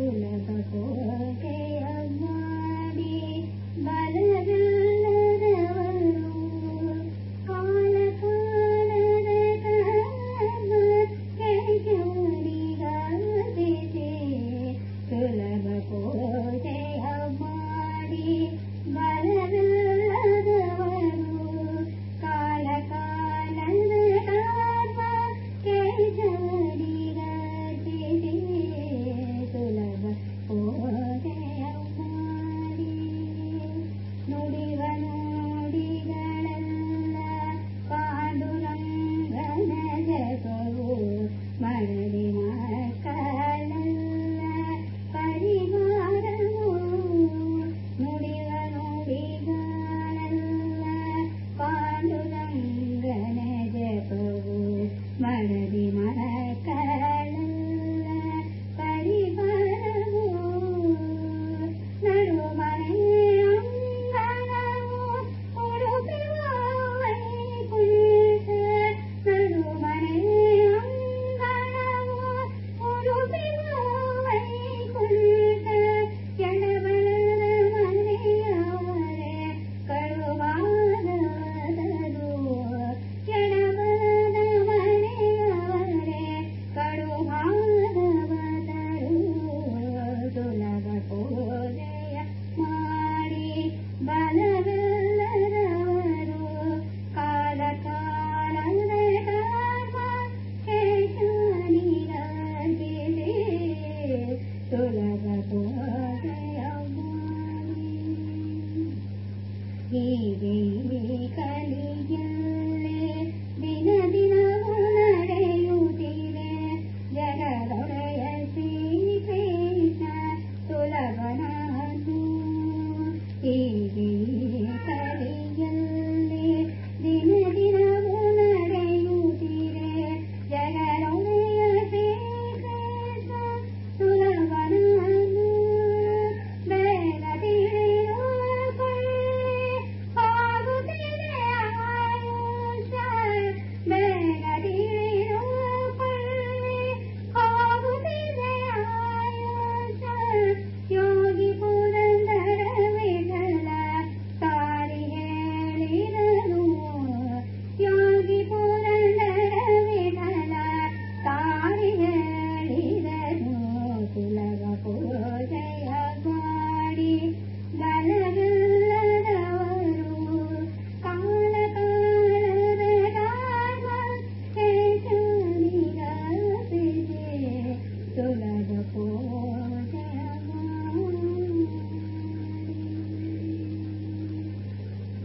खुलब कोचे अग्माले बलगल दवलू। आलकुरत तर्मत के जूदीगा देजे। खुलब देवी देवी Kaliya